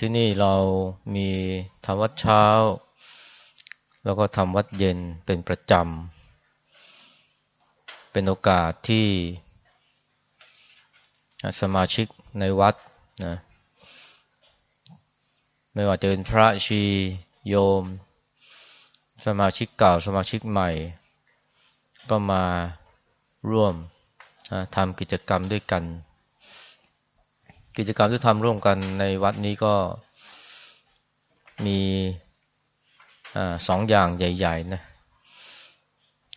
ที่นี่เรามีทำวัดเช้า แล้วก็ทำวัดเย็นเป็นประจำ เป็นโอกาสที่สมาชิกในวัดนะไม่ว่าจะเป็นพระชีโยม สมาชิกเก่าสมาชิกใหม่ ก็มาร่วมทำกิจกรรมด้วยกัน กิจกรรมที่ทำร่วมกันในวัดนี้ก็มีอสองอย่างใหญ่ ๆ นะ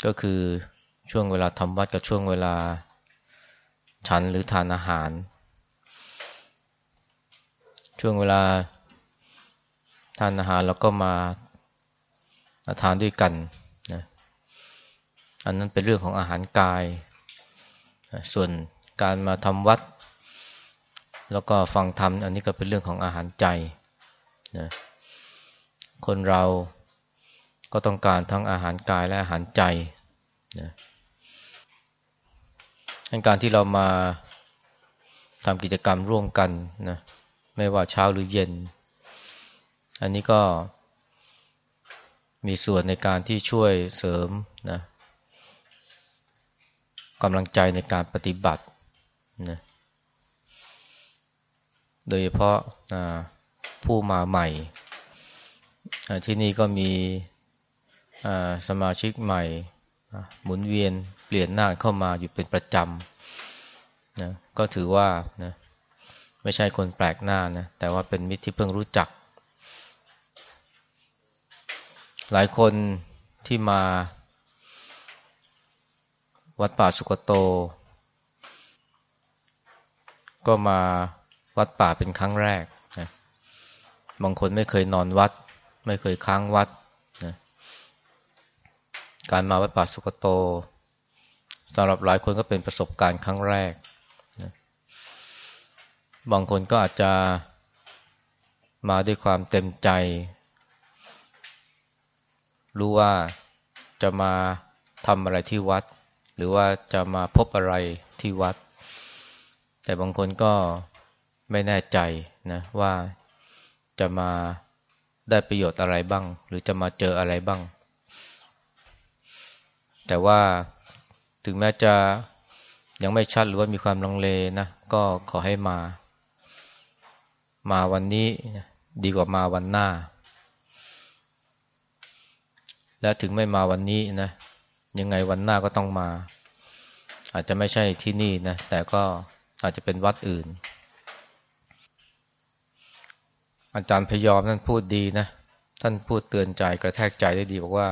ก็คือช่วงเวลาทำวัดกับช่วงเวลาฉันหรือทานอาหาร ช่วงเวลาทานอาหารแล้วก็มาทานด้วยกันนะอันนั้นเป็นเรื่องของอาหารกาย ส่วนการมาทำวัด แล้วก็ฟังธรรมอันนี้ก็เป็นเรื่องของอาหารใจนะคนเราก็ต้องการทั้งอาหารกายและอาหารใจนะการที่เรามาทำกิจกรรมร่วมกันนะไม่ว่าเช้าหรือเย็น อันนี้ก็มีส่วนในการที่ช่วยเสริมนะกำลังใจในการปฏิบัตินะ โดยเฉพาะผู้มาใหม่ ที่นี่ก็มีสมาชิกใหม่ หมุนเวียนเปลี่ยนหน้าเข้ามาอยู่เป็นประจำนะก็ถือว่านะไม่ใช่คนแปลกหน้านะแต่ว่าเป็นมิตรที่เพิ่งรู้จัก หลายคนที่มาวัดป่าสุกโต ก็มา วัดป่าเป็นครั้งแรกนะบางคนไม่เคยนอนวัด ไม่เคยค้างวัดนะการมาวัดป่าสุกโตสำหรับหลายคนก็เป็นประสบการณ์ครั้งแรกนะบางคนก็อาจจะมาด้วยความเต็มใจ รู้ว่าจะมาทำอะไรที่วัด หรือว่าจะมาพบอะไรที่วัด แต่บางคนก็ ไม่แน่ใจนะว่าจะมาได้ประโยชน์อะไรบ้าง หรือจะมาเจออะไรบ้าง แต่ว่าถึงแม้จะยังไม่ชัดหรือว่ามีความลังเลนะก็ขอให้มา มาวันนี้ดีกว่ามาวันหน้า และถึงไม่มาวันนี้นะยังไงวันหน้าก็ต้องมา อาจจะไม่ใช่ที่นี่นะแต่ก็อาจจะเป็นวัดอื่น อาจารย์พยอมท่านพูดดีนะ ท่านพูดเตือนใจกระแทกใจได้ดีบอกว่า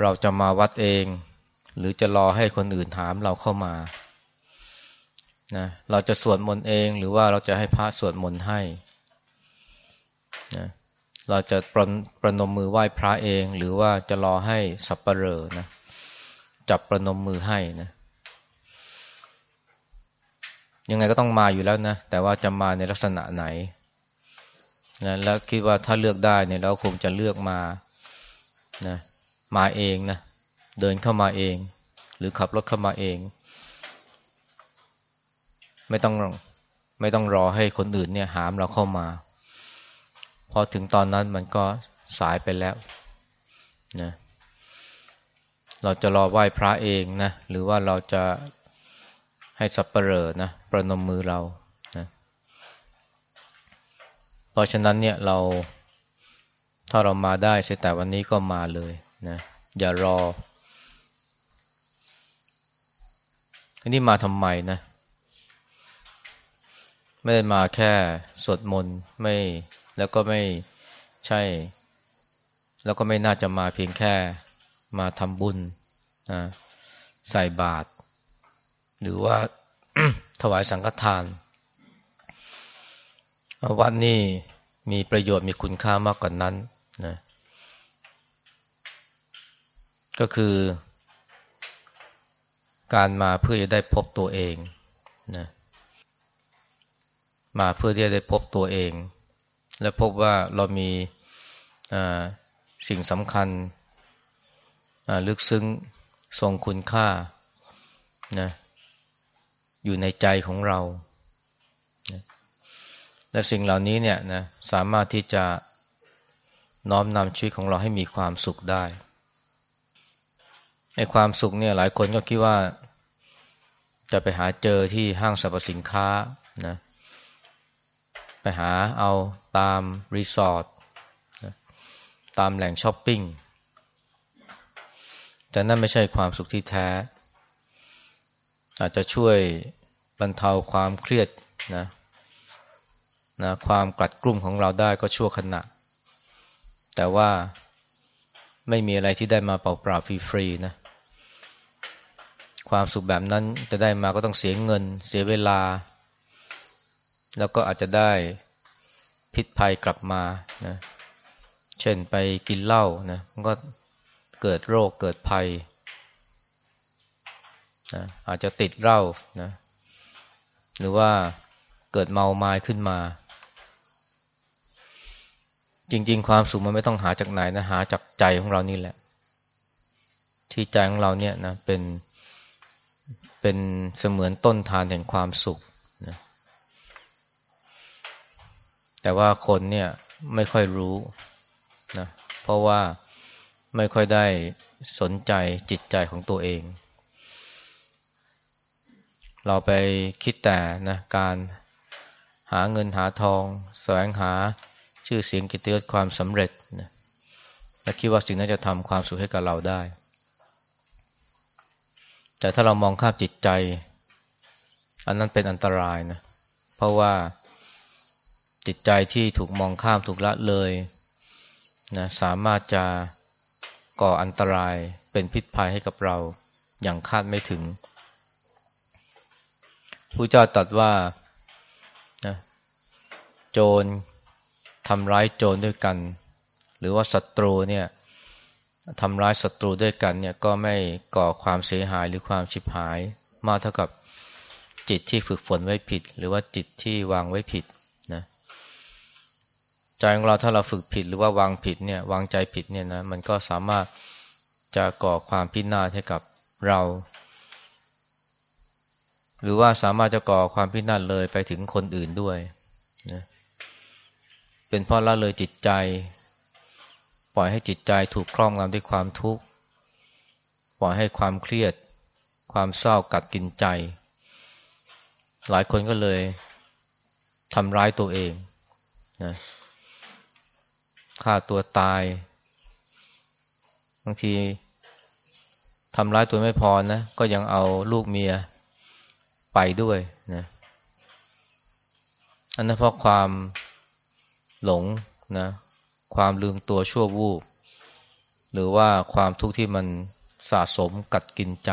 เราจะมาวัดเอง หรือจะรอให้คนอื่นถามเราเข้ามานะเราจะสวดมนต์เองหรือว่าเราจะให้พระสวดมนต์ให้นะเราจะประประนมมือไหว้พระเอง หรือว่าจะรอให้สับปเปลอนะจับประนมมือให้นะยังไงก็ต้องมาอยู่แล้วนะ แต่ว่าจะมาในลักษณะไหน นะแล้วคิดว่าถ้าเลือกได้เนี่ยเราคงจะเลือกมานะมาเองนะเดินเข้ามาเอง หรือขับรถเข้ามาเอง ไม่ต้องไม่ต้องรอให้คนอื่นเนี่ยหามเราเข้ามา พอถึงตอนนั้นมันก็สายไปแล้วนะเราจะรอไหว้พระเองนะหรือว่าเราจะให้สับเปลอนะประนมมือเรา ราะฉะนั้นเนี่ยเราถ้าเรามาได้เสียแต่วันนี้ก็มาเลยนะอย่ารออันนี้มาทำไมนะ ไม่ได้มาแค่สวดมนต์ไม่แล้วก็ไม่ใช่ แล้วก็ไม่น่าจะมาเพียงแค่มาทำบุญนะใส่บาตรหรือว่าถวายสังฆทาน วัดนี่มีประโยชน์มีคุณค่ามากกว่านนั้นนะก็คือการมาเพื่อจะได้พบตัวเองนะมาเพื่อที่จะได้พบตัวเอง และพบว่าเรามีสิ่งสำคัญลึกซึ้งทรงคุณค่านะอยู่ในใจของเรา และสิ่งเหล่านี้เนี่ยนะสามารถที่จะน้อมนำชีวิตของเราให้มีความสุขได้ในความสุขเนี่ยหลายคนก็คิดว่า จะไปหาเจอที่ห้างสรรพสินค้านะไปหาเอาตามรีสอร์ทตามแหล่งช้อปปิ้งแต่นั่นไม่ใช่ความสุขที่แท้ อาจจะช่วยบรรเทาความเครียดนะ นะความกลัดกลุ่มของเราได้ก็ชั่วขณะ แต่ว่าไม่มีอะไรที่ได้มาเปล่าๆฟรีๆนะความสุขแบบนั้นจะได้มาก็ต้องเสียเงิน เสียเวลา แล้วก็อาจจะได้พิษภัยกลับมานะเช่นไปกินเหล้านะมันก็เกิดโรคเกิดภัยนะอาจจะติดเหล้านะหรือว่าเกิดเมาไม้ขึ้นมา จริง ๆ ความสุขมันไม่ต้องหาจากไหนนะหาจากใจของเรานี่แหละ ที่ใจของเราเนี่ยนะเป็นเป็นเสมือนต้นทานแห่งความสุขนะแต่ว่าคนเนี่ยไม่ค่อยรู้นะเพราะว่าไม่ค่อยได้สนใจจิตใจของตัวเอง เราไปคิดแต่นะการหาเงินหาทอง แสวงหา ชื่อเสียงกิตติยศความสำเร็จนะและคิดว่าสิ่งนั้นจะทำความสุขให้กับเราได้ แต่ถ้าเรามองข้ามจิตใจ อันนั้นเป็นอันตรายนะ เพราะว่าจิตใจที่ถูกมองข้ามถูกละเลยนะสามารถจะก่ออันตรายเป็นพิษภัยให้กับเราอย่างคาดไม่ถึงผู้เจ้าตรัสว่านะโจร ทำร้ายโจรด้วยกัน หรือว่าศัตรูเนี่ยทำร้ายศัตรูด้วยกันเนี่ยก็ไม่ก่อความเสียหายหรือความชิบหาย มากเท่ากับจิตที่ฝึกฝนไว้ผิด หรือว่าจิตที่วางไว้ผิดนะใจของเราถ้าเราฝึกผิดหรือว่าวางผิดเนี่ยวางใจผิดเนี่ยนะมันก็สามารถจะก่อความพินาศให้กับเรา หรือว่าสามารถจะก่อความพินาศเลยไปถึงคนอื่นด้วยนะ เป็นเพราะละเลยจิตใจ ปล่อยให้จิตใจถูกครอบงำด้วยความทุกข์ ปล่อยให้ความเครียด ความเศร้ากัดกินใจ หลายคนก็เลยทำร้ายตัวเองนะฆ่าตัวตาย บางทีทำร้ายตัวไม่พอนะ ก็ยังเอาลูกเมียไปด้วยนะอันนั้นเพราะความ หลงนะความลืมตัวชั่ววูบ หรือว่าความทุกข์ที่มันสะสมกัดกินใจ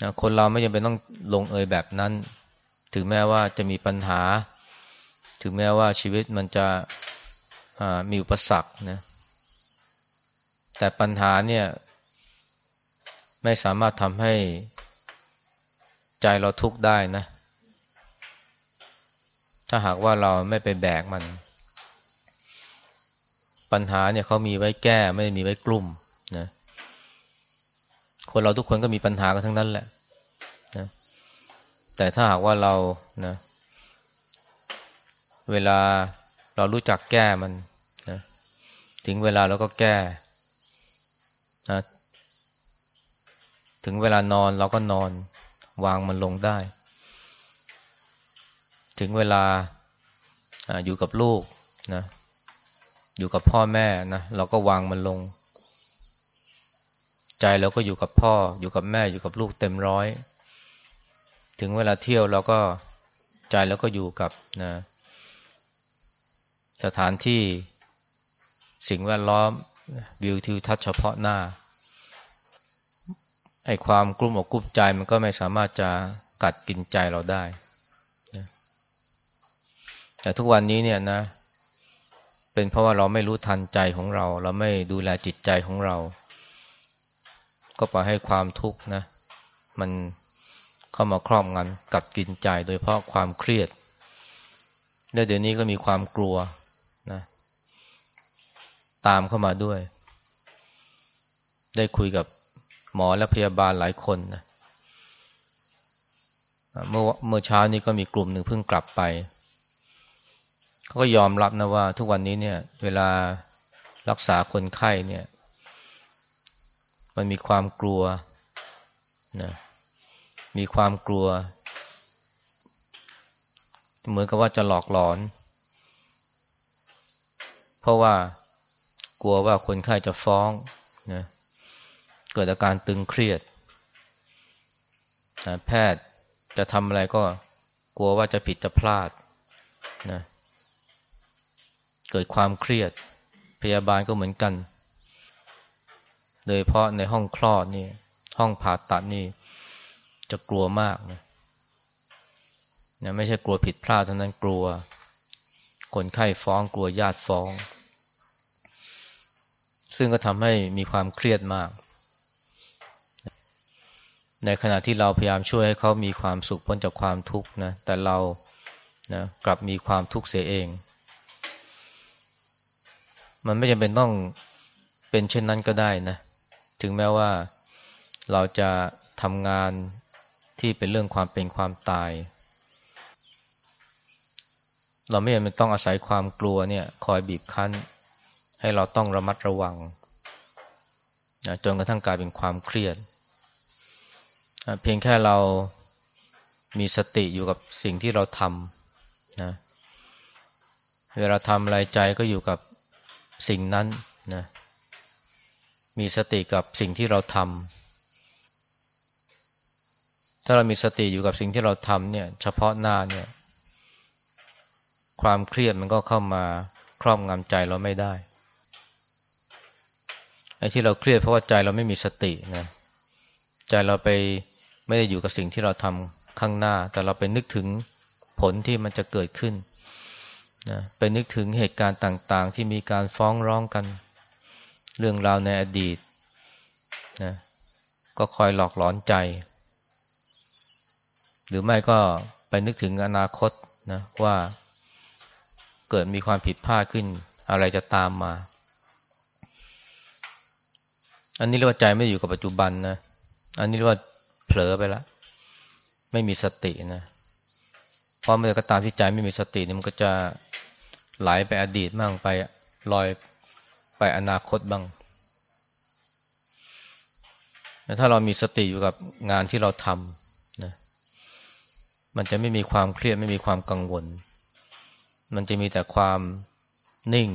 นะคนเราไม่จำเป็นต้องลงเอยแบบนั้น ถึงแม้ว่าจะมีปัญหา ถึงแม้ว่าชีวิตมันจะมีอุปสรรคนะแต่ปัญหาเนี่ยไม่สามารถทำให้ใจเราทุกข์ได้นะ ถ้าหากว่าเราไม่ไปแบกมัน ปัญหาเนี่ยเขามีไว้แก้ไม่ได้มีไว้กลุ่มนะคนเราทุกคนก็มีปัญหากันทั้งนั้นแหละนะแต่ถ้าหากว่าเรานะเวลาเรารู้จักแก้มันนะถึงเวลาเราก็แก้นะถึงเวลานอนเราก็นอน วางมันลงได้ ถึงเวลาออยู่กับลูกนะ อยู่กับพ่อแม่นะเราก็วางมันลง ใจเราก็อยู่กับพ่อ อยู่กับแม่อยู่กับลูกเต็มร้อย ถึงเวลาเที่ยวเราก็ใจเราก็อยู่กับนะ สถานที่สิ่งแวดล้อมวิวทิวทัศน์เฉพาะหน้าไอ้ความกลุ้มอกกลุ้มใจมันก็ไม่สามารถจะกัดกินใจเราได้ แต่ทุกวันนี้เนี่ยนะ เป็นเพราะว่าเราไม่รู้ทันใจของเรา เราไม่ดูแลจิตใจของเรา ก็ปล่อยให้ความทุกข์นะ มันเข้ามาครอบงำกัดกินใจโดยเพราะความเครียดและเดี๋ยวนี้ก็มีความกลัวนะ ตามเข้ามาด้วย ได้คุยกับหมอและพยาบาลหลายคนนะเมื่อเมื่อเช้านี้ก็มีกลุ่มหนึ่งเพิ่งกลับไป เขาก็ยอมรับนะว่า ทุกวันนี้เนี่ย เวลารักษาคนไข้เนี่ย มันมีความกลัวนะมีความกลัว เหมือนกับว่าจะหลอกหลอน เพราะว่ากลัวว่าคนไข้จะฟ้องนะเกิดอาการตึงเครียดนะแพทย์จะทำอะไรก็กลัวว่าจะผิดจะพลาดนะ เกิดความเครียด พยาบาลก็เหมือนกัน โดยเพราะในห้องคลอดนี่ห้องผ่าตัดนี่จะกลัวมากนะนะไม่ใช่กลัวผิดพลาดเท่านั้นกลัว คนไข้ฟ้องกลัวญาติฟ้อง ซึ่งก็ทำให้มีความเครียดมาก ในขณะที่เราพยายามช่วยให้เขามีความสุขพ้นจากความทุกข์นะแต่เรานะกลับมีความทุกข์เสียเอง มันไม่จำเป็นต้องเป็นเช่นนั้นก็ได้นะ ถึงแม้ว่าเราจะทำงานที่เป็นเรื่องความเป็นความตาย เราไม่จำเป็นต้องอาศัยความกลัวเนี่ย คอยบีบคั้น ให้เราต้องระมัดระวังนะจนกระทั่งกลายเป็นความเครียด เพียงแค่เรามีสติอยู่กับสิ่งที่เราทำนะเวลาทำอะไรใจก็อยู่กับ สิ่งนั้นนะมีสติกับสิ่งที่เราทำถ้าเรามีสติอยู่กับสิ่งที่เราทำเนี่ย เฉพาะหน้าเนี่ย ความเครียดมันก็เข้ามาครอบงำใจเราไม่ได้ไอ้ที่เราเครียดเพราะว่าใจเราไม่มีสตินะใจเราไปไม่ได้อยู่กับสิ่งที่เราทำข้างหน้า แต่เราไปนึกถึงผลที่มันจะเกิดขึ้น นะไปนึกถึงเหตุการณ์ต่างๆ ที่มีการฟ้องร้องกัน เรื่องราวในอดีตนะก็คอยหลอกหลอนใจ หรือไม่ก็ไปนึกถึงอนาคตนะว่าเกิดมีความผิดพลาดขึ้น อะไรจะตามมา อันนี้เรียกว่าใจไม่อยู่กับปัจจุบันนะ อันนี้เรียกว่าเผลอไปแล้วไม่มีสตินะเพราะเมื่อก็ตามที่ใจไม่มีสตินี่มันก็จะ ไหลไปอดีตบ้างไปลอยไปอนาคตบ้างถ้าเรามีสติอยู่กับงานที่เราทำนะมันจะไม่มีความเครียดไม่มีความกังวล มันจะมีแต่ความนิ่ง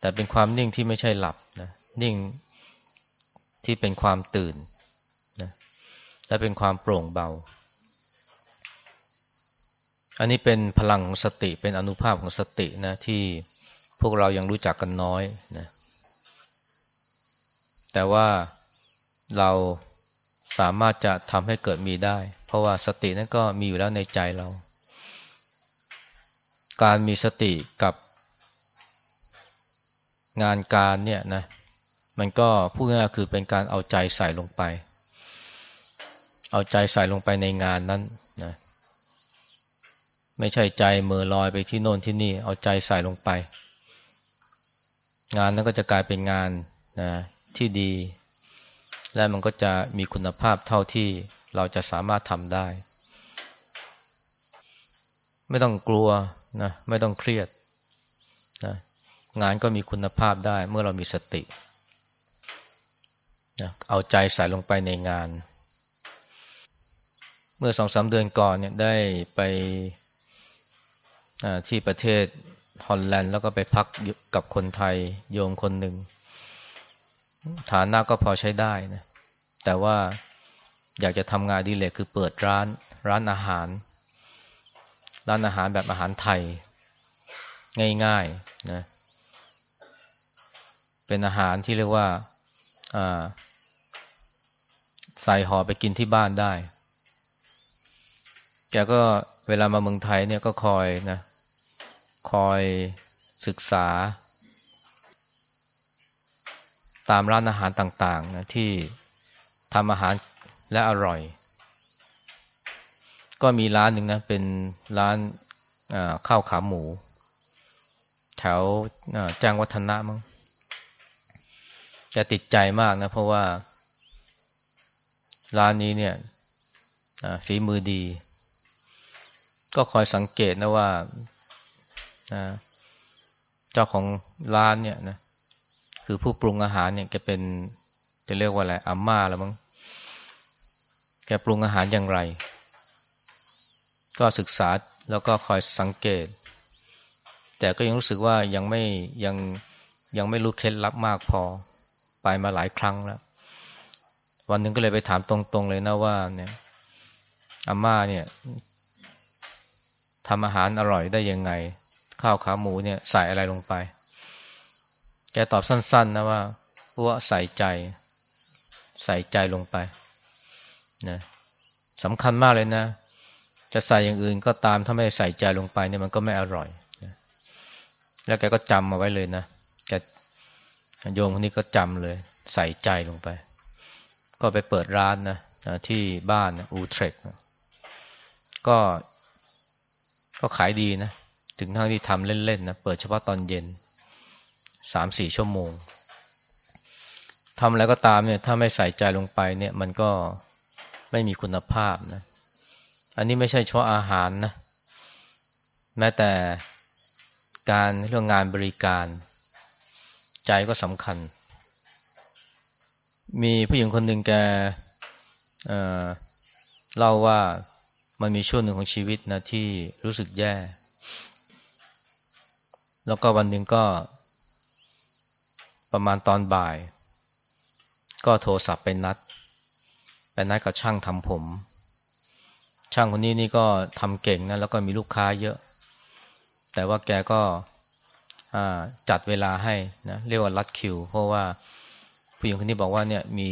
แต่เป็นความนิ่งที่ไม่ใช่หลับนะนิ่งที่เป็นความตื่นนะและเป็นความโปร่งเบา อันนี้เป็นพลังของสติเป็นอนุภาพของสตินะที่พวกเรายังรู้จักกันน้อยนะแต่ว่าเราสามารถจะทำให้เกิดมีได้ เพราะว่าสตินั้นก็มีอยู่แล้วในใจเรา การมีสติกับงานการเนี่ยนะมันก็พูดง่ายๆคือเป็นการเอาใจใส่ลงไป เอาใจใส่ลงไปในงานนั้นนะ ไม่ใช่ใจเมือลอยไปที่โน่นที่นี่ เอาใจใส่ลงไป งานนั้นก็จะกลายเป็นงานนะที่ดี และมันก็จะมีคุณภาพเท่าที่เราจะสามารถทำได้ ไม่ต้องกลัวนะไม่ต้องเครียดนะงานก็มีคุณภาพได้เมื่อเรามีสตินะเอาใจใส่ลงไปในงาน เมื่อสองสามเดือนก่อนเนี่ยได้ไป ที่ประเทศฮอลแลนด์แล้วก็ไปพักกับคนไทยโยงคนหนึ่ง ฐานะก็พอใช้ได้นะแต่ว่าอยากจะทำงานดีเลยคือเปิดร้านร้านอาหาร ร้านอาหารแบบอาหารไทย ง่ายๆนะเป็นอาหารที่เรียกว่าใส่ห่อไปกินที่บ้านได้แกก็ เวลามาเมืองไทยเนี่ยก็คอยนะคอยศึกษา ตามร้านอาหารต่างๆนะที่ทำอาหารและอร่อย ก็มีร้านหนึ่งนะเป็นร้านข้าวขาหมู แถวแจ้งวัฒนะมั้งจะติดใจมากนะเพราะว่า ร้านนี้เนี่ยฝีมือดี ก็คอยสังเกตนะว่านะเจ้าของร้านเนี่ยนะคือผู้ปรุงอาหารเนี่ยแกเป็นจะเรียกว่าอะไรอาม่าแล้วมั้งแกปรุงอาหารอย่างไร ก็ศึกษาแล้วก็คอยสังเกต แต่ก็ยังรู้สึกว่ายังไม่ยังยังไม่รู้เคล็ดลับมากพอไปมาหลายครั้งแล้ว วันหนึ่งก็เลยไปถามตรงๆเลยนะว่าเนี่ยอาม่าเนี่ย ทำอาหารอร่อยได้ยังไง ข้าวขาหมูเนี่ยใส่อะไรลงไป แกตอบสั้น ๆ นะว่าว่าใส่ใจ ใส่ใจลงไปนะสำคัญมากเลยนะ จะใส่อย่างอื่นก็ตามถ้าไม่ใส่ใจลงไปเนี่ยมันก็ไม่อร่อยนะแล้วแกก็จำมาไว้เลยนะแกโยมคนนี้ก็จำเลย ใส่ใจลงไป ก็ไปเปิดร้านนะที่บ้านอูเทรกก็ ก็ขายดีนะ ถึงทั้งที่ทำเล่นๆนะ เปิดเฉพาะตอนเย็นสามสี่ชั่วโมงทำอะไรก็ตามเนี่ย ถ้าไม่ใส่ใจลงไปเนี่ย มันก็ไม่มีคุณภาพนะ อันนี้ไม่ใช่เฉพาะอาหารนะ แม้แต่การเรื่องงานบริการ ใจก็สำคัญ มีผู้หญิงคนหนึ่งแกเเล่าว่า มันมีช่วงหนึ่งของชีวิตนะที่รู้สึกแย่ แล้วก็วันหนึ่งก็ ประมาณตอนบ่าย ก็โทรศัพท์ไปนัด ไปนัดกับช่างทำผม ช่างคนนี้นี่ก็ทำเก่งนะแล้วก็มีลูกค้าเยอะ แต่ว่าแกก็จัดเวลาให้นะเรียกว่ารัดคิว เพราะว่าผู้หญิงคนนี้บอกว่าเนี่ยมี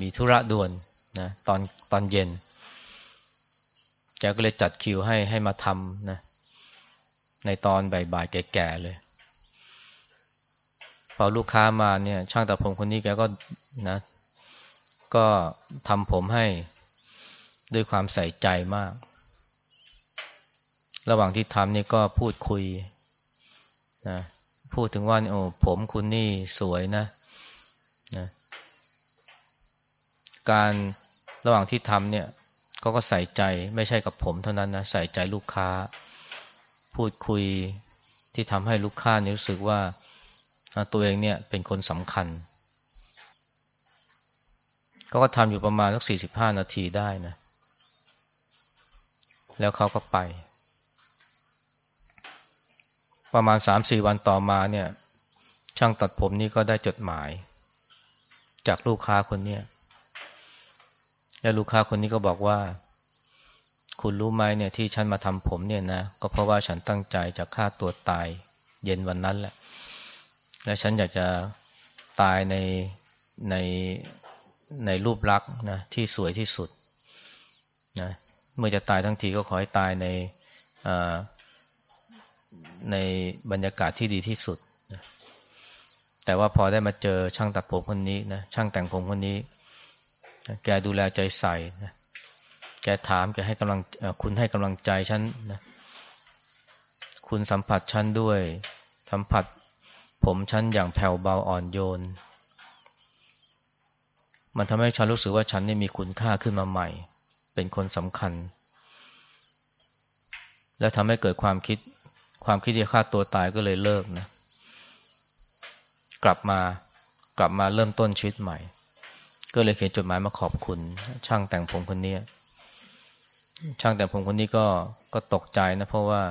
มีธุระด่วนนะตอนตอนเย็น แกก็เลยจัดคิวให้ให้มาทำนะ ในตอนบ่ายๆแก่ๆเลย พอลูกค้ามาเนี่ย ช่างตัดผมคนนี้แกก็นะ ก็ทำผมให้ด้วยความใส่ใจมาก ระหว่างที่ทำนี่ก็พูดคุยนะพูดถึงว่าโอ้ผมคุณนี่สวยนะนะ การระหว่างที่ทำเนี่ย เขาก็ใส่ใจไม่ใช่กับผมเท่านั้นนะใส่ใจลูกค้า พูดคุยที่ทำให้ลูกค้านี่รู้สึกว่าตัวเองเนี่ยเป็นคนสำคัญเขาก็ทำอยู่ประมาณสักสี่สิบห้านาทีได้นะ แล้วเขาก็ไป ประมาณสามสี่วันต่อมาเนี่ย ช่างตัดผมนี่ก็ได้จดหมาย จากลูกค้าคนเนี้ย แล้วลูกค้าคนนี้ก็บอกว่า คุณรู้ไหมเนี่ยที่ฉันมาทำผมเนี่ยนะก็เพราะว่าฉันตั้งใจจะฆ่าตัวตายเย็นวันนั้นแหละ และฉันอยากจะตายในในในรูปลักษณ์นะที่สวยที่สุดนะเมื่อจะตายทั้งทีก็ขอให้ตายในในบรรยากาศที่ดีที่สุดนะแต่ว่าพอได้มาเจอช่างตัดผมคนนี้นะช่างแต่งผมคนนี้ แกดูแลใจใส่นะแกถามแกให้กำลังคุณให้กำลังใจฉันนะคุณสัมผัสฉันด้วย สัมผัส ผมฉันอย่างแผ่วเบาอ่อนโยน มันทำให้ฉันรู้สึกว่าฉันนี่มีคุณค่าขึ้นมาใหม่ เป็นคนสำคัญ และทำให้เกิดความคิด ความคิดที่ฆ่าตัวตายก็เลยเลิกนะ กลับมากลับมาเริ่มต้นชีวิตใหม่ ก็เลยเขียนจดหมายมาขอบคุณ ช่างแต่งผมคนนี้ช่างแต่งผมคนนี้ก็ก็ตกใจนะ เพราะว่า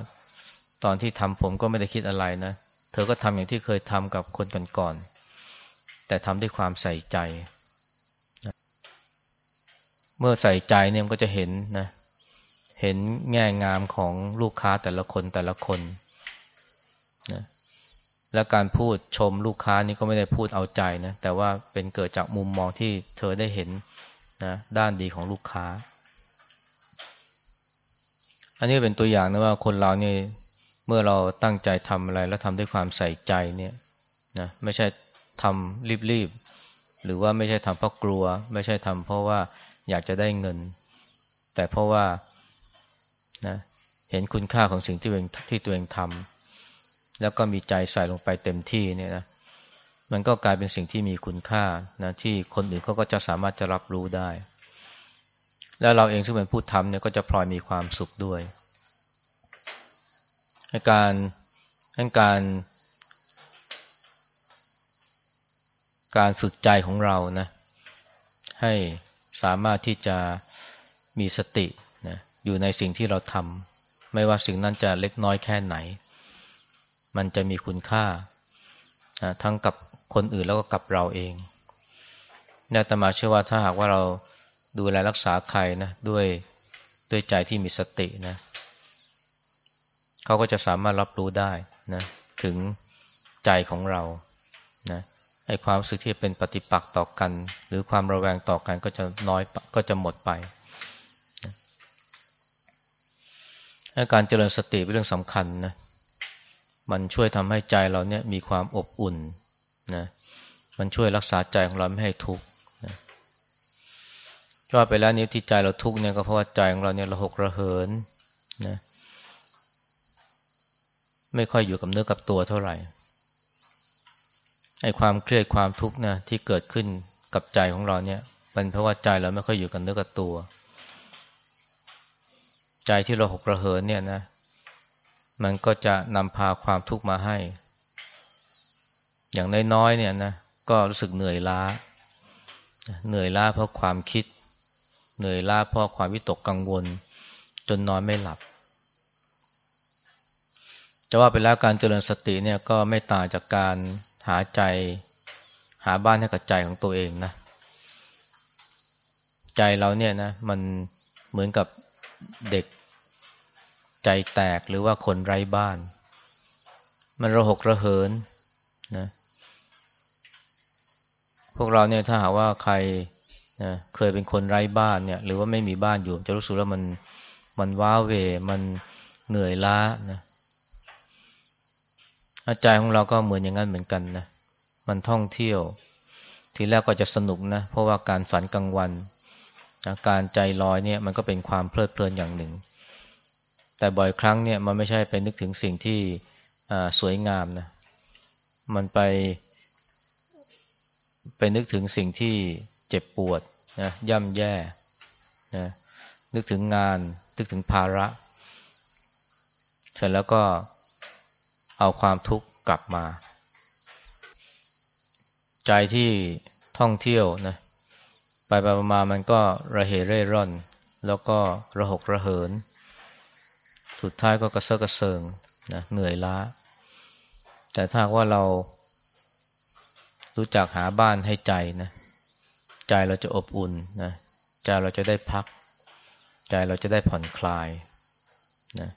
ตอนที่ทำผมก็ไม่ได้คิดอะไรนะเธอก็ทำอย่างที่เคยทำกับคนก่อนๆแต่ทำด้วยความใส่ใจ เมื่อใส่ใจเนี่ยมันก็จะเห็นนะ เห็นแง่งามของลูกค้าแต่ละคนแต่ละคนนะ และการพูดชมลูกค้านี่ก็ไม่ได้พูดเอาใจนะ แต่ว่าเป็นเกิดจากมุมมองที่เธอได้เห็นนะด้านดีของลูกค้า อันนี้เป็นตัวอย่างนะว่าคนเราเนี่ยเมื่อเราตั้งใจทำอะไร แล้วทำด้วยความใส่ใจเนี่ยนะไม่ใช่ทำรีบๆ หรือว่าไม่ใช่ทำเพราะกลัว ไม่ใช่ทำเพราะว่าอยากจะได้เงิน แต่เพราะว่านะเห็นคุณค่าของสิ่งที่ตัวเองที่ตัวเองทำ แล้วก็มีใจใส่ลงไปเต็มที่เนี่ยนะมันก็กลายเป็นสิ่งที่มีคุณค่านะที่คนอื่นเขาก็จะสามารถจะรับรู้ได้ แล้วเราเองซึ่งเป็นผู้ทำเนี่ยก็จะพลอยมีความสุขด้วยในการทั้การ การฝึกใจของเรานะให้สามารถที่จะมีสตินะอยู่ในสิ่งที่เราทำไม่ว่าสิ่งนั้นจะเล็กน้อยแค่ไหน มันจะมีคุณค่า ทั้งกับคนอื่นแล้วก็กับเราเองนี่ตมาเชื่อว่าถ้าหากว่าเราดูแลรักษาใครนะด้วยด้วยใจที่มีสตินะเขาก็จะสามารถรับรู้ได้นะถึงใจของเรานะไอ้ความรู้สึกที่เป็นปฏิปักษ์ต่อกัน หรือความระแวงต่อกันก็จะน้อยก็จะหมดไปนะการเจริญสติเป็นเรื่องสำคัญนะ มันช่วยทำให้ใจเราเนี่ยมีความอบอุ่นนะมันช่วยรักษาใจของเราไม่ให้ทุกข์นะว่าไปแล้วนี้ที่ใจเราทุกข์เนี่ยก็เพราะว่าใจของเราเนี่ยระหกระเหินนะไม่ค่อยอยู่กับเนื้อกับตัวเท่าไหร่ไอ้ความเครียดความทุกข์นะที่เกิดขึ้นกับใจของเราเนี่ยเป็นเพราะว่าใจเราไม่ค่อยอยู่กับเนื้อกับตัว ใจที่เราหกระเหินเนี่ยนะ มันก็จะนำพาความทุกข์มาให้ อย่างน้อยๆเนี่ยนะก็รู้สึกเหนื่อยล้า เหนื่อยล้าเพราะความคิด เหนื่อยล้าเพราะความวิตกกังวล จนนอนไม่หลับจะว่าไปแล้วการเจริญสติเนี่ยก็ไม่ต่างจากการหาใจ หาบ้านให้กับใจของตัวเองนะใจเราเนี่ยนะมันเหมือนกับเด็ก ใจแตกหรือว่าคนไร้บ้าน มันระหกระเหินนะพวกเราเนี่ยถ้าหาว่าใครนะเคยเป็นคนไร้บ้านเนี่ย หรือว่าไม่มีบ้านอยู่ จะรู้สึกว่ามันมันว้าเวมันเหนื่อยล้านะใจของเราก็เหมือนอย่างนั้นเหมือนกันนะมันท่องเที่ยว ทีแรกก็จะสนุกนะ เพราะว่าการฝันกลางวันนะการใจลอยเนี่ย มันก็เป็นความเพลิดเพลินอย่างหนึ่ง แต่บ่อยครั้งเนี่ยมันไม่ใช่ไปนึกถึงสิ่งที่สวยงามนะ มันไป ไปนึกถึงสิ่งที่เจ็บปวดนะย่ำแย่นะนึกถึงงาน นึกถึงภาระ เสร็จแล้วก็เอาความทุกข์กลับมา ใจที่ท่องเที่ยวนะไปไปมามันก็ระเหเร่ร่อน แล้วก็ระหกระเหิน สุดท้ายก็กระเซาะกระเซิงนะเหนื่อยล้า แต่ถ้าว่าเรารู้จักหาบ้านให้ใจนะ ใจเราจะอบอุ่นนะใจเราจะได้พัก ใจเราจะได้ผ่อนคลายนะ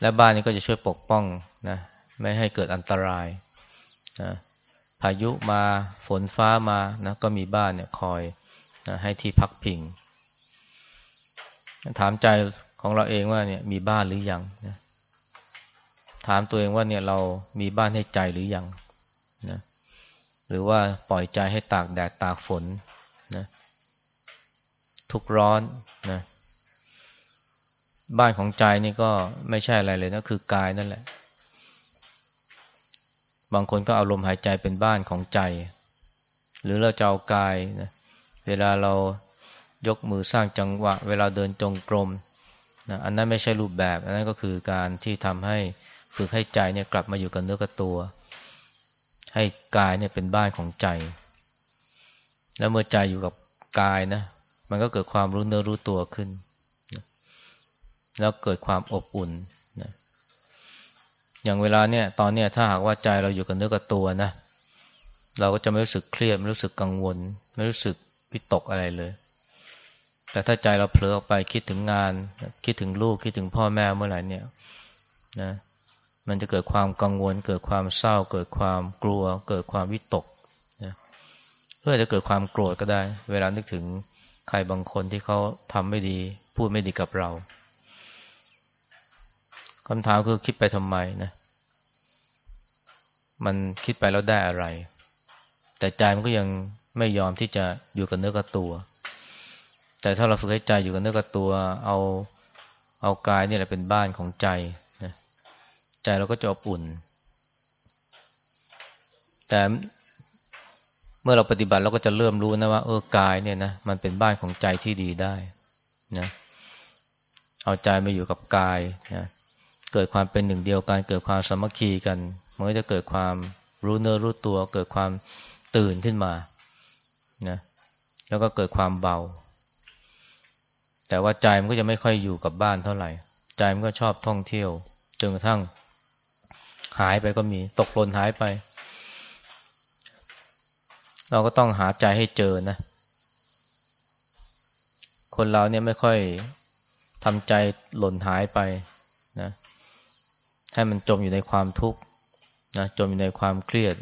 และบ้านนี้ก็จะช่วยปกป้องนะไม่ให้เกิดอันตรายนะพายุมาฝนฟ้ามานะก็มีบ้านเนี่ยคอยนะให้ที่พักพิง ถามใจ ของเราเองว่าเนี่ยมีบ้านหรือยังนะถามตัวเองว่าเนี่ยเรามีบ้านให้ใจหรือยังนะหรือว่าปล่อยใจให้ตากแดดตากฝนนะทุกร้อนนะบ้านของใจนี่ก็ไม่ใช่อะไรเลยนะคือกายนั่นแหละ บางคนก็เอาลมหายใจเป็นบ้านของใจ หรือเราจะเอากายนะเวลาเรายกมือสร้างจังหวะ เวลาเดินจงกรม นะอันนั้นไม่ใช่รูปแบบ อันนั้นก็คือการที่ทำให้ฝึกให้ใจเนี่ยกลับมาอยู่กับเนื้อกับตัว ให้กายเนี่ยเป็นบ้านของใจ แล้วเมื่อใจอยู่กับกายนะ มันก็เกิดความรู้เนื้อรู้ตัวขึ้นแล้วเกิดความอบอุ่นนะอย่างเวลาเนี่ย ตอนเนี้ยถ้าหากว่าใจเราอยู่กับเนื้อกับตัวนะเราก็จะไม่รู้สึกเครียดไม่รู้สึกกังวล ไม่รู้สึกวิตกอะไรเลย แต่ถ้าใจเราเผลอออกไปคิดถึงงาน คิดถึงลูกคิดถึงพ่อแม่เมื่อไหร่เนี่ยนะมันจะเกิดความกังวล เกิดความเศร้า เกิดความกลัว เกิดความวิตกนะเพื่อจะเกิดความโกรธก็ได้ เวลานึกถึงใครบางคนที่เขาทำไม่ดี พูดไม่ดีกับเราคำถามคือคิดไปทำไมนะมันคิดไปแล้วได้อะไร แต่ใจมันก็ยังไม่ยอมที่จะอยู่กับเนื้อกับตัว แต่ถ้าเราฝึกให้ใจอยู่กับเนื้อกับตัว เอาเอากายนี่แหละเป็นบ้านของใจนะใจเราก็จะอบอุ่น แต่เมื่อเราปฏิบัติเราก็จะเริ่มรู้นะว่าเออกายเนี่ยนะมันเป็นบ้านของใจที่ดีได้นะเอาใจมาอยู่กับกายนะเกิดความเป็นหนึ่งเดียวกันเกิดความสามัคคีกันมันก็จะเกิดความรู้เนื้อรู้ตัว เกิดความตื่นขึ้นมานะแล้วก็เกิดความเบา แต่ว่าใจมันก็จะไม่ค่อยอยู่กับบ้านเท่าไหร่ ใจมันก็ชอบท่องเที่ยวจนกระทั่ง หายไปก็มี ตกหล่นหายไป เราก็ต้องหาใจให้เจอนะ คนเราเนี่ยไม่ค่อยทำใจหล่นหายไปนะให้มันจมอยู่ในความทุกข์นะจมอยู่ในความเครียด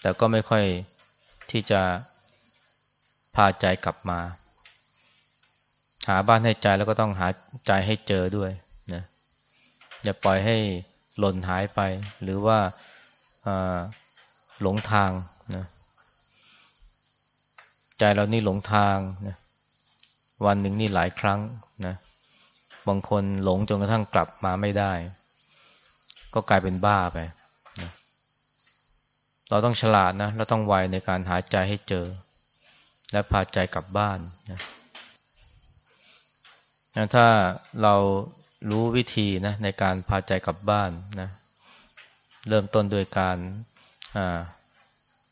แต่ก็ไม่ค่อยที่จะพาใจกลับมา หาบ้านให้ใจแล้วก็ต้องหาใจให้เจอด้วยนะอย่าปล่อยให้หล่นหายไป หรือว่าหลงทางนะใจเรานี่หลงทางนะวันหนึ่งนี่หลายครั้งนะบางคนหลงจนกระทั่งกลับมาไม่ได้ ก็กลายเป็นบ้าไปนะเราต้องฉลาดนะเราต้องไวในการหาใจให้เจอ และพาใจกลับบ้านนะ นะถ้าเรารู้วิธีนะในการพาใจกลับบ้านนะเริ่มต้นโดยการ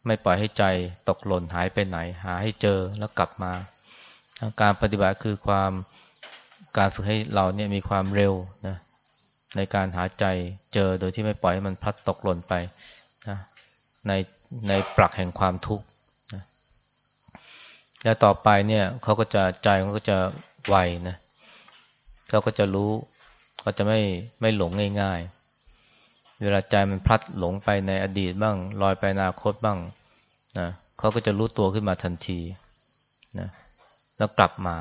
ไม่ปล่อยให้ใจตกหล่นหายไปไหน หาให้เจอแล้วกลับมา การปฏิบัติคือความการฝึกให้เราเนี่ยมีความเร็วนะในการหาใจเจอโดยที่ไม่ปล่อยให้มันพลัดตกหล่นไปนะในในปลักแห่งความทุกข์นะแล้วต่อไปเนี่ยเขาก็จะใจเขาก็จะไวนะ เขาก็จะรู้ก็จะไม่ไม่หลงง่าย ๆ เวลาใจมันพลัดหลงไปในอดีตบ้าง ลอยไปอนาคตบ้างนะเขาก็จะรู้ตัวขึ้นมาทันทีนะแล้วกลับมา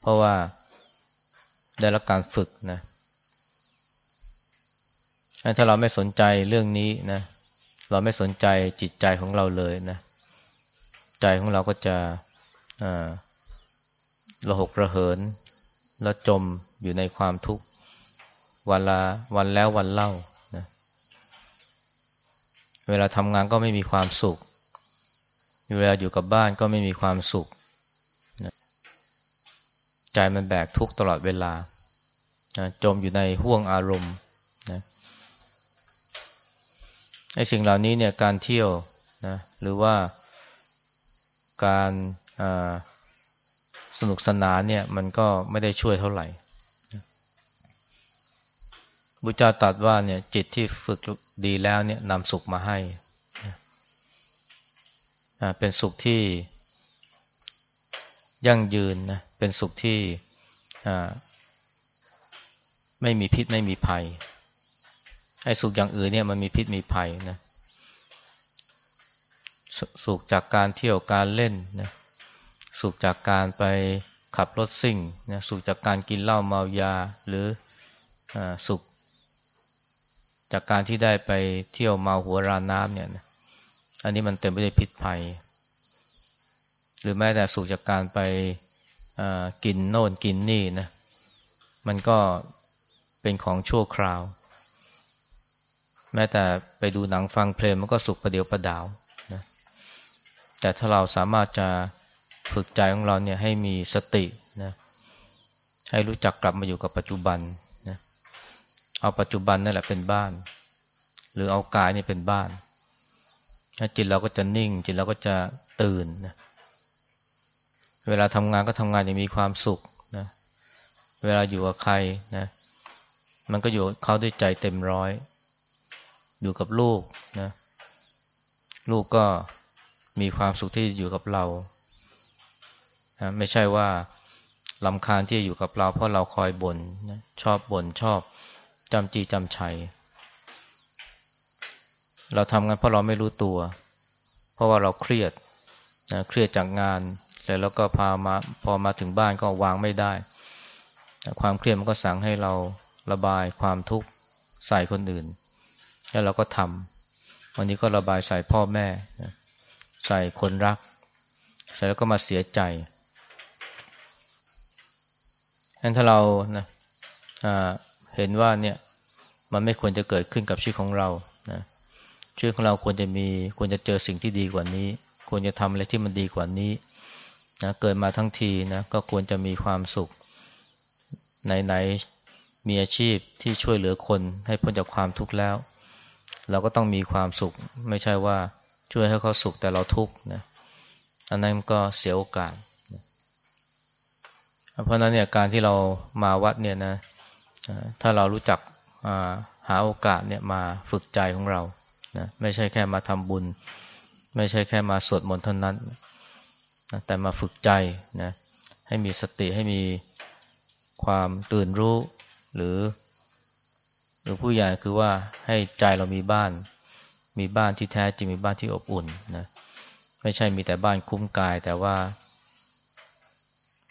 เพราะว่าได้รับการฝึกนะถ้าเราไม่สนใจเรื่องนี้นะ เราไม่สนใจจิตใจของเราเลยนะ ใจของเราก็จะระหกระเหิน แล้วจมอยู่ในความทุกข์วันละวันแล้ววันเล่านะเวลาทำงานก็ไม่มีความสุข เวลาอยู่กับบ้านก็ไม่มีความสุขใจมันแบกทุกตลอดเวลานะจมอยู่ในห่วงอารมณ์นะไอ้สิ่งเหล่านี้เนี่ยการเที่ยวนะหรือว่าการ สนุกสนานเนี่ย มันก็ไม่ได้ช่วยเท่าไหร่บุจาตรัสว่าเนี่ยจิตที่ฝึกดีแล้วเนี่ยนำสุขมาให้ เป็นสุขที่ยั่งยืนนะเป็นสุขที่ไม่มีพิษไม่มีภัยไอ้สุขอย่างอื่นเนี่ยมันมีพิษมีภัยนะสุขจากการเที่ยวการเล่นนะ สุขจากการไปขับรถซิ่งนะสุขจากการกินเหล้าเมายา หรืออสุข จากการที่ได้ไปเที่ยวเมาหัวรานน้ำเนี่ยนะอันนี้มันเต็มไปด้วยพิษภัย หรือแม้แต่สุขจากการไปกินโน่นกินนี่นะ มันก็เป็นของชั่วคราว แม้แต่ไปดูหนังฟังเพลงมันก็สุขประเดียวประดาวนะแต่ถ้าเราสามารถจะ ฝึกใจของเราเนี่ยให้มีสตินะให้รู้จักกลับมาอยู่กับปัจจุบันนะเอาปัจจุบันนั่นแหละเป็นบ้าน หรือเอากายนี่เป็นบ้านจิตเราก็จะนิ่ง จิตเราก็จะตื่นนะเวลาทำงานก็ทำงานอย่างมีความสุขนะเวลาอยู่กับใครนะมันก็อยู่เขาด้วยใจเต็มร้อย อยู่กับลูกนะลูกก็มีความสุขที่อยู่กับเรา นะไม่ใช่ว่าลำคาญที่อยู่กับเรา เพราะเราคอยบน่นนะชอบบ่นชอบจำจีจำชัย เราทำงานเพราะเราไม่รู้ตัว เพราะว่าเราเครียดนะเครียดจากงานแต่แล้วก็พามาพอมาถึงบ้านก็วางไม่ได้ ความเครียดมันก็สั่งให้เราระบายความทุกข์ใส่คนอื่น แล้วเราก็ทำวันนี้ก็ระบายใส่พ่อแม่ ใส่คนรักเสร็จแล้วก็มาเสียใจ งั้นถ้าเรานะเห็นว่าเนี่ยมันไม่ควรจะเกิดขึ้นกับชีวิตของเรานะชีวิตของเราควรจะมีควรจะเจอสิ่งที่ดีกว่านี้ ควรจะทำอะไรที่มันดีกว่านี้นะเกิดมาทั้งทีนะก็ควรจะมีความสุขไหนๆมีอาชีพที่ช่วยเหลือคนให้พ้นจากความทุกข์แล้ว เราก็ต้องมีความสุข ไม่ใช่ว่าช่วยให้เขาสุขแต่เราทุกข์นะอันนั้นก็เสียโอกาส เพราะนั้นเนี่ยการที่เรามาวัดเนี่ยนะถ้าเรารู้จักหาโอกาสเนี่ยมาฝึกใจของเรานะไม่ใช่แค่มาทำบุญ ไม่ใช่แค่มาสวดมนต์เท่านั้นนะแต่มาฝึกใจนะให้มีสติให้มีความตื่นรู้หรือ หรือผู้ใหญ่คือว่าให้ใจเรามีบ้าน มีบ้านที่แท้จริงมีบ้านที่อบอุ่นนะไม่ใช่มีแต่บ้านคุ้มกายแต่ว่า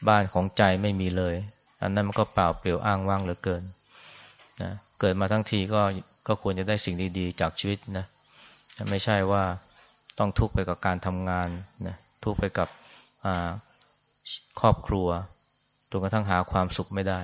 บ้านของใจไม่มีเลย อันนั้นมันก็เปล่าเปลี่ยวอ้างว่างเหลือเกินนะเกิดมาทั้งทีก็ก็ควรจะได้สิ่งดีๆ จากชีวิตนะไม่ใช่ว่าต้องทุกข์ไปกับการทำงานนะทุกข์ไปกับครอบครัวจนกระทั่งหาความสุขไม่ได้